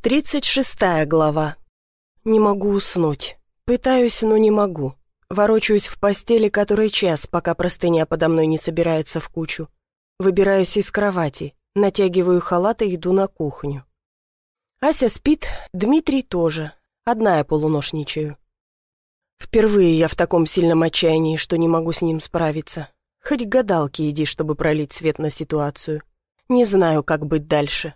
Тридцать шестая глава. Не могу уснуть. Пытаюсь, но не могу. Ворочаюсь в постели который час, пока простыня подо мной не собирается в кучу. Выбираюсь из кровати, натягиваю халат и иду на кухню. Ася спит, Дмитрий тоже. Одна я полуношничаю. Впервые я в таком сильном отчаянии, что не могу с ним справиться. Хоть к гадалке иди, чтобы пролить свет на ситуацию. Не знаю, как быть дальше.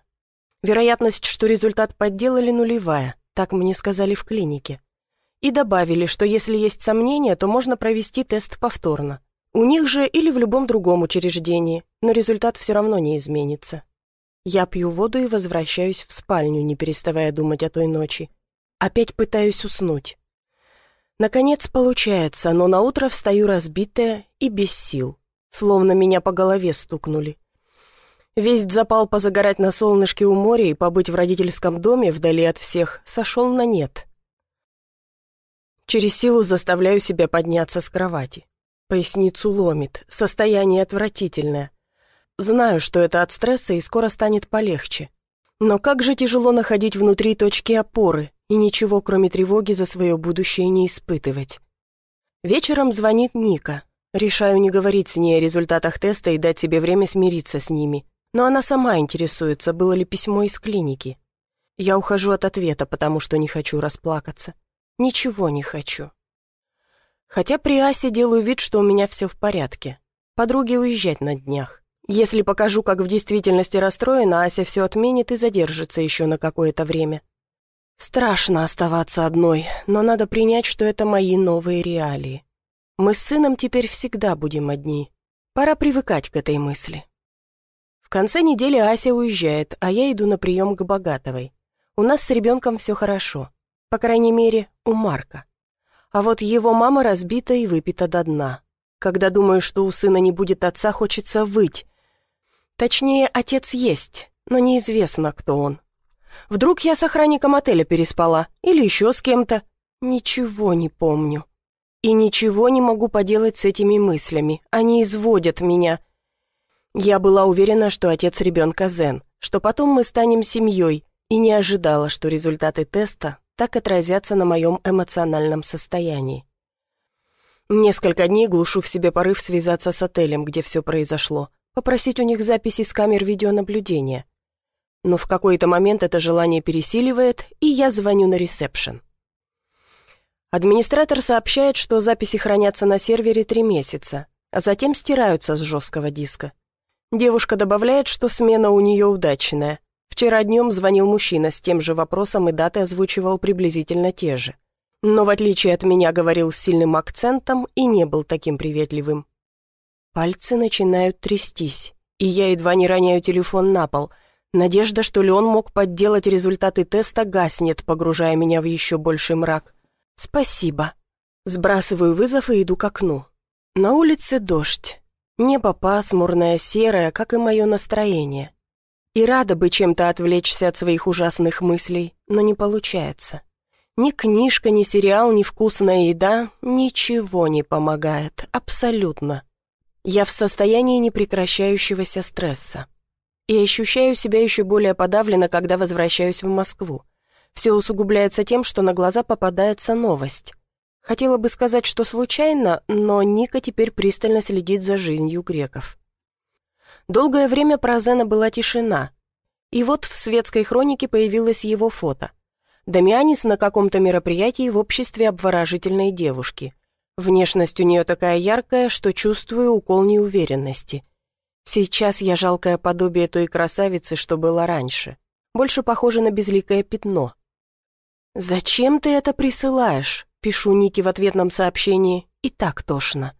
Вероятность, что результат подделали, нулевая, так мне сказали в клинике. И добавили, что если есть сомнения, то можно провести тест повторно. У них же или в любом другом учреждении, но результат все равно не изменится. Я пью воду и возвращаюсь в спальню, не переставая думать о той ночи. Опять пытаюсь уснуть. Наконец получается, но наутро встаю разбитая и без сил, словно меня по голове стукнули. Весь запал позагорать на солнышке у моря и побыть в родительском доме вдали от всех сошел на нет. Через силу заставляю себя подняться с кровати. Поясницу ломит, состояние отвратительное. Знаю, что это от стресса и скоро станет полегче. Но как же тяжело находить внутри точки опоры и ничего, кроме тревоги за свое будущее, не испытывать. Вечером звонит Ника. Решаю не говорить с ней о результатах теста и дать себе время смириться с ними но она сама интересуется, было ли письмо из клиники. Я ухожу от ответа, потому что не хочу расплакаться. Ничего не хочу. Хотя при Асе делаю вид, что у меня все в порядке. Подруге уезжать на днях. Если покажу, как в действительности расстроена, Ася все отменит и задержится еще на какое-то время. Страшно оставаться одной, но надо принять, что это мои новые реалии. Мы с сыном теперь всегда будем одни. Пора привыкать к этой мысли конце недели Ася уезжает, а я иду на прием к Богатовой. У нас с ребенком все хорошо. По крайней мере, у Марка. А вот его мама разбита и выпита до дна. Когда думаю, что у сына не будет отца, хочется выть. Точнее, отец есть, но неизвестно, кто он. Вдруг я с охранником отеля переспала, или еще с кем-то. Ничего не помню. И ничего не могу поделать с этими мыслями. Они изводят меня — я была уверена, что отец ребенка Зен, что потом мы станем семьей, и не ожидала, что результаты теста так отразятся на моем эмоциональном состоянии. Несколько дней глушу в себе порыв связаться с отелем, где все произошло, попросить у них записи с камер видеонаблюдения. Но в какой-то момент это желание пересиливает, и я звоню на ресепшн. Администратор сообщает, что записи хранятся на сервере три месяца, а затем стираются с жесткого диска. Девушка добавляет, что смена у нее удачная. Вчера днем звонил мужчина с тем же вопросом и даты озвучивал приблизительно те же. Но в отличие от меня говорил с сильным акцентом и не был таким приветливым. Пальцы начинают трястись, и я едва не роняю телефон на пол. Надежда, что ли он мог подделать результаты теста, гаснет, погружая меня в еще больший мрак. «Спасибо». Сбрасываю вызов и иду к окну. На улице дождь. Небо пасмурное, серое, как и мое настроение. И рада бы чем-то отвлечься от своих ужасных мыслей, но не получается. Ни книжка, ни сериал, ни вкусная еда ничего не помогает, абсолютно. Я в состоянии непрекращающегося стресса. И ощущаю себя еще более подавленно, когда возвращаюсь в Москву. Все усугубляется тем, что на глаза попадается новость. Хотела бы сказать, что случайно, но Ника теперь пристально следит за жизнью греков. Долгое время про Зена была тишина. И вот в светской хронике появилось его фото. Дамианис на каком-то мероприятии в обществе обворожительной девушки. Внешность у нее такая яркая, что чувствую укол неуверенности. Сейчас я жалкое подобие той красавицы, что было раньше. Больше похоже на безликое пятно. «Зачем ты это присылаешь?» Пишу Нике в ответном сообщении. И так тошно.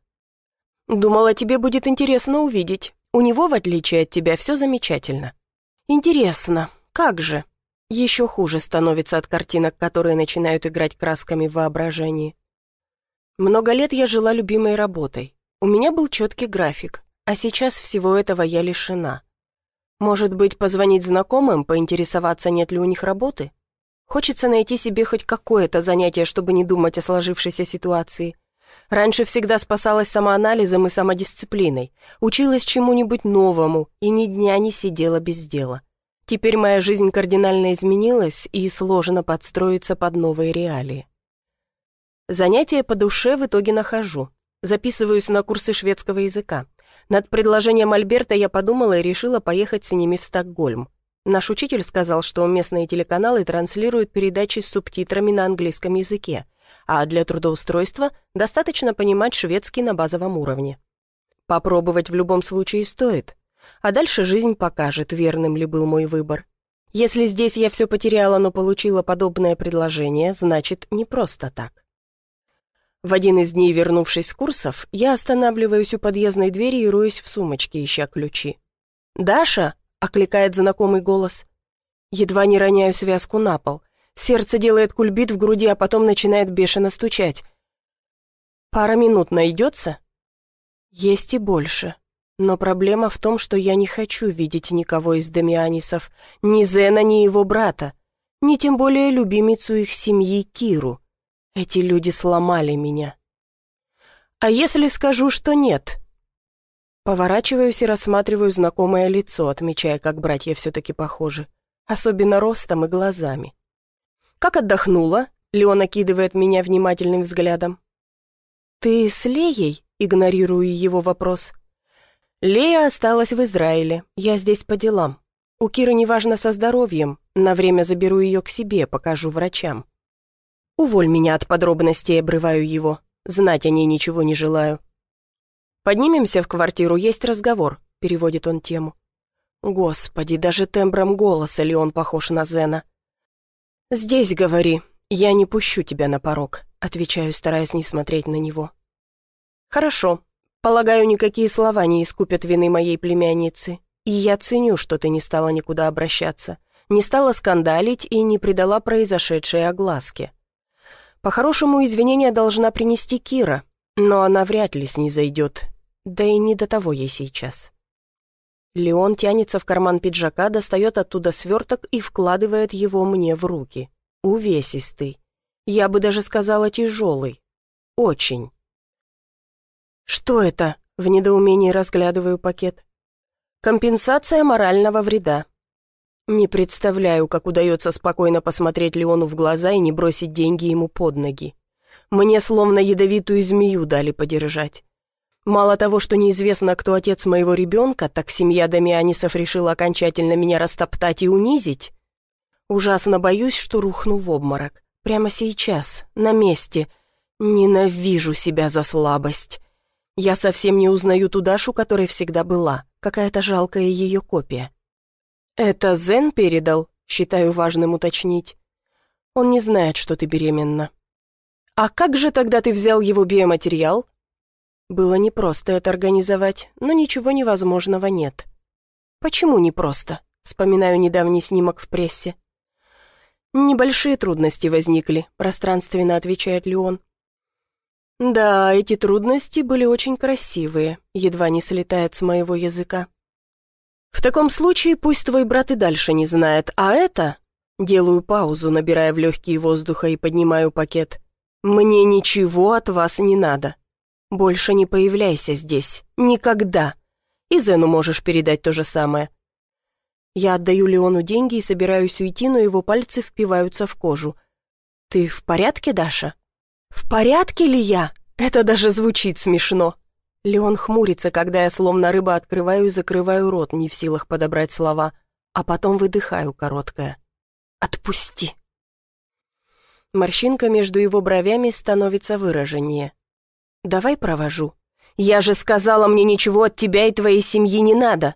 Думала, тебе будет интересно увидеть. У него, в отличие от тебя, все замечательно. Интересно. Как же? Еще хуже становится от картинок, которые начинают играть красками в воображении. Много лет я жила любимой работой. У меня был четкий график, а сейчас всего этого я лишена. Может быть, позвонить знакомым, поинтересоваться, нет ли у них работы? Хочется найти себе хоть какое-то занятие, чтобы не думать о сложившейся ситуации. Раньше всегда спасалась самоанализом и самодисциплиной, училась чему-нибудь новому и ни дня не сидела без дела. Теперь моя жизнь кардинально изменилась, и сложно подстроиться под новые реалии. Занятия по душе в итоге нахожу. Записываюсь на курсы шведского языка. Над предложением Альберта я подумала и решила поехать с ними в Стокгольм. Наш учитель сказал, что местные телеканалы транслируют передачи с субтитрами на английском языке, а для трудоустройства достаточно понимать шведский на базовом уровне. Попробовать в любом случае стоит, а дальше жизнь покажет, верным ли был мой выбор. Если здесь я все потеряла, но получила подобное предложение, значит, не просто так. В один из дней, вернувшись с курсов, я останавливаюсь у подъездной двери и роюсь в сумочке, ища ключи. «Даша!» — окликает знакомый голос. Едва не роняю связку на пол. Сердце делает кульбит в груди, а потом начинает бешено стучать. «Пара минут найдется?» «Есть и больше. Но проблема в том, что я не хочу видеть никого из Дамианисов, ни Зена, ни его брата, ни тем более любимицу их семьи Киру. Эти люди сломали меня. А если скажу, что нет? Поворачиваюсь и рассматриваю знакомое лицо, отмечая, как братья все-таки похожи. Особенно ростом и глазами. «Как отдохнула?» — Леон окидывает меня внимательным взглядом. «Ты с Леей?» — игнорирую его вопрос. «Лея осталась в Израиле. Я здесь по делам. У Киры неважно со здоровьем. На время заберу ее к себе, покажу врачам». «Уволь меня от подробностей», — обрываю его. «Знать о ней ничего не желаю». «Поднимемся в квартиру, есть разговор», — переводит он тему. Господи, даже тембром голоса ли он похож на Зена. «Здесь говори, я не пущу тебя на порог», — отвечаю, стараясь не смотреть на него. «Хорошо. Полагаю, никакие слова не искупят вины моей племянницы, и я ценю, что ты не стала никуда обращаться, не стала скандалить и не придала произошедшей огласке. По-хорошему, извинения должна принести Кира, но она вряд ли снизойдет, да и не до того ей сейчас. Леон тянется в карман пиджака, достает оттуда сверток и вкладывает его мне в руки. Увесистый. Я бы даже сказала тяжелый. Очень. «Что это?» — в недоумении разглядываю пакет. «Компенсация морального вреда. Не представляю, как удается спокойно посмотреть Леону в глаза и не бросить деньги ему под ноги. Мне словно ядовитую змею дали подержать. Мало того, что неизвестно, кто отец моего ребенка, так семья Дамианисов решила окончательно меня растоптать и унизить. Ужасно боюсь, что рухну в обморок. Прямо сейчас, на месте. Ненавижу себя за слабость. Я совсем не узнаю ту Дашу, которой всегда была. Какая-то жалкая ее копия. «Это Зен передал?» — считаю важным уточнить. «Он не знает, что ты беременна». «А как же тогда ты взял его биоматериал?» Было непросто это организовать, но ничего невозможного нет. «Почему непросто?» — вспоминаю недавний снимок в прессе. «Небольшие трудности возникли», — пространственно отвечает Леон. «Да, эти трудности были очень красивые», — едва не слетает с моего языка. «В таком случае пусть твой брат и дальше не знает, а это...» Делаю паузу, набирая в легкие воздуха и поднимаю пакет. «Мне ничего от вас не надо. Больше не появляйся здесь. Никогда. И Зену можешь передать то же самое». Я отдаю Леону деньги и собираюсь уйти, но его пальцы впиваются в кожу. «Ты в порядке, Даша?» «В порядке ли я? Это даже звучит смешно». Леон хмурится, когда я словно рыба открываю и закрываю рот, не в силах подобрать слова, а потом выдыхаю короткое. «Отпусти!» Морщинка между его бровями становится выраженнее. «Давай провожу». «Я же сказала, мне ничего от тебя и твоей семьи не надо!»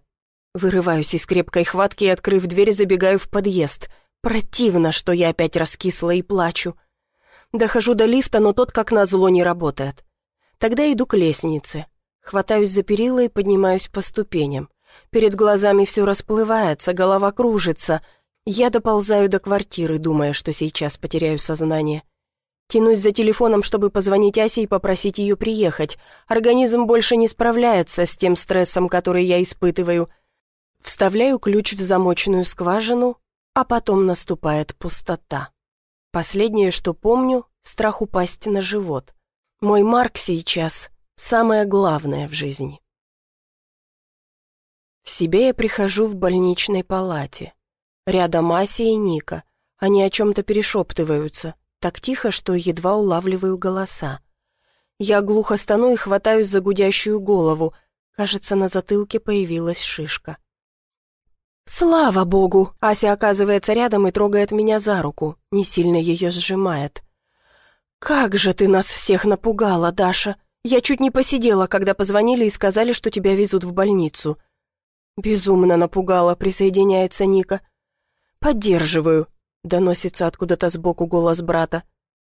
Вырываюсь из крепкой хватки и, открыв дверь, забегаю в подъезд. Противно, что я опять раскисла и плачу. Дохожу до лифта, но тот, как назло, не работает. Тогда иду к лестнице. Хватаюсь за перила и поднимаюсь по ступеням. Перед глазами все расплывается, голова кружится. Я доползаю до квартиры, думая, что сейчас потеряю сознание. Тянусь за телефоном, чтобы позвонить Асе и попросить ее приехать. Организм больше не справляется с тем стрессом, который я испытываю. Вставляю ключ в замочную скважину, а потом наступает пустота. Последнее, что помню, страх упасть на живот. Мой Марк сейчас Самое главное в жизни. В себе я прихожу в больничной палате. Рядом Ася и Ника. Они о чем-то перешептываются, так тихо, что едва улавливаю голоса. Я глухо стану и хватаюсь за гудящую голову. Кажется, на затылке появилась шишка. «Слава богу!» Ася оказывается рядом и трогает меня за руку, не сильно ее сжимает. «Как же ты нас всех напугала, Даша! Я чуть не посидела, когда позвонили и сказали, что тебя везут в больницу». «Безумно напугала», — присоединяется Ника. «Поддерживаю», — доносится откуда-то сбоку голос брата.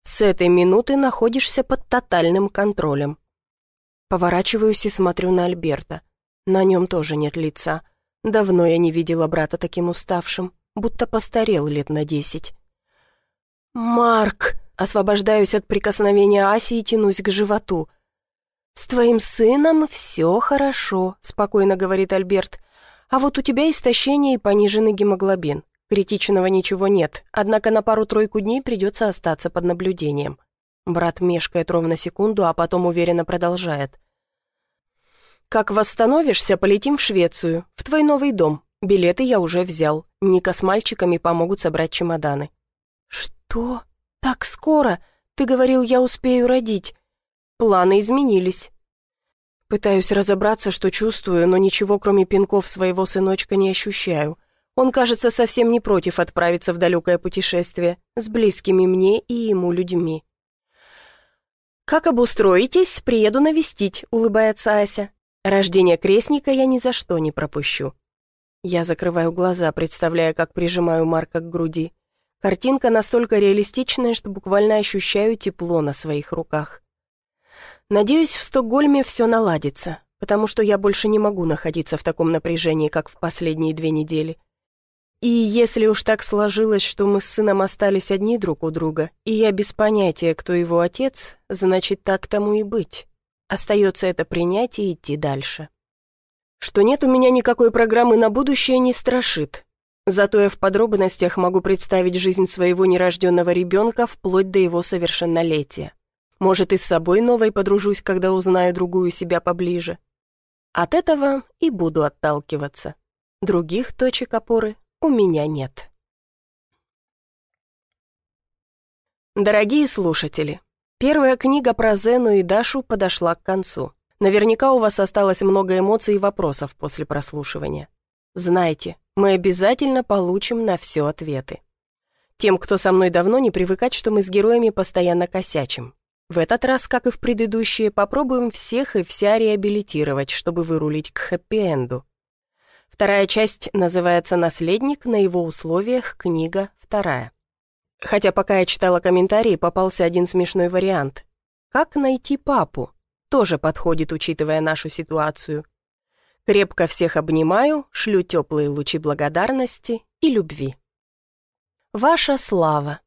«С этой минуты находишься под тотальным контролем». Поворачиваюсь и смотрю на Альберта. На нем тоже нет лица. Давно я не видела брата таким уставшим, будто постарел лет на десять. «Марк!» — освобождаюсь от прикосновения Аси и тянусь к животу. «С твоим сыном все хорошо», — спокойно говорит Альберт. «А вот у тебя истощение и пониженный гемоглобин. Критичного ничего нет, однако на пару-тройку дней придется остаться под наблюдением». Брат мешкает ровно секунду, а потом уверенно продолжает. «Как восстановишься, полетим в Швецию, в твой новый дом. Билеты я уже взял. Ника с мальчиками помогут собрать чемоданы». «Что? Так скоро? Ты говорил, я успею родить». Планы изменились. Пытаюсь разобраться, что чувствую, но ничего, кроме пинков своего сыночка, не ощущаю. Он, кажется, совсем не против отправиться в далекое путешествие с близкими мне и ему людьми. «Как обустроитесь, приеду навестить», — улыбается Ася. Рождение крестника я ни за что не пропущу. Я закрываю глаза, представляя, как прижимаю Марка к груди. Картинка настолько реалистичная, что буквально ощущаю тепло на своих руках. Надеюсь, в Стокгольме все наладится, потому что я больше не могу находиться в таком напряжении, как в последние две недели. И если уж так сложилось, что мы с сыном остались одни друг у друга, и я без понятия, кто его отец, значит, так тому и быть. Остается это принять и идти дальше. Что нет у меня никакой программы на будущее не страшит. Зато я в подробностях могу представить жизнь своего нерожденного ребенка вплоть до его совершеннолетия. Может, и с собой новой подружусь, когда узнаю другую себя поближе. От этого и буду отталкиваться. Других точек опоры у меня нет. Дорогие слушатели, Первая книга про Зену и Дашу подошла к концу. Наверняка у вас осталось много эмоций и вопросов после прослушивания. Знайте, мы обязательно получим на все ответы. Тем, кто со мной давно, не привыкать, что мы с героями постоянно косячим. В этот раз, как и в предыдущие, попробуем всех и вся реабилитировать, чтобы вырулить к хэппи-энду. Вторая часть называется «Наследник», на его условиях книга вторая. Хотя пока я читала комментарии, попался один смешной вариант. «Как найти папу?» Тоже подходит, учитывая нашу ситуацию. Крепко всех обнимаю, шлю теплые лучи благодарности и любви. Ваша слава.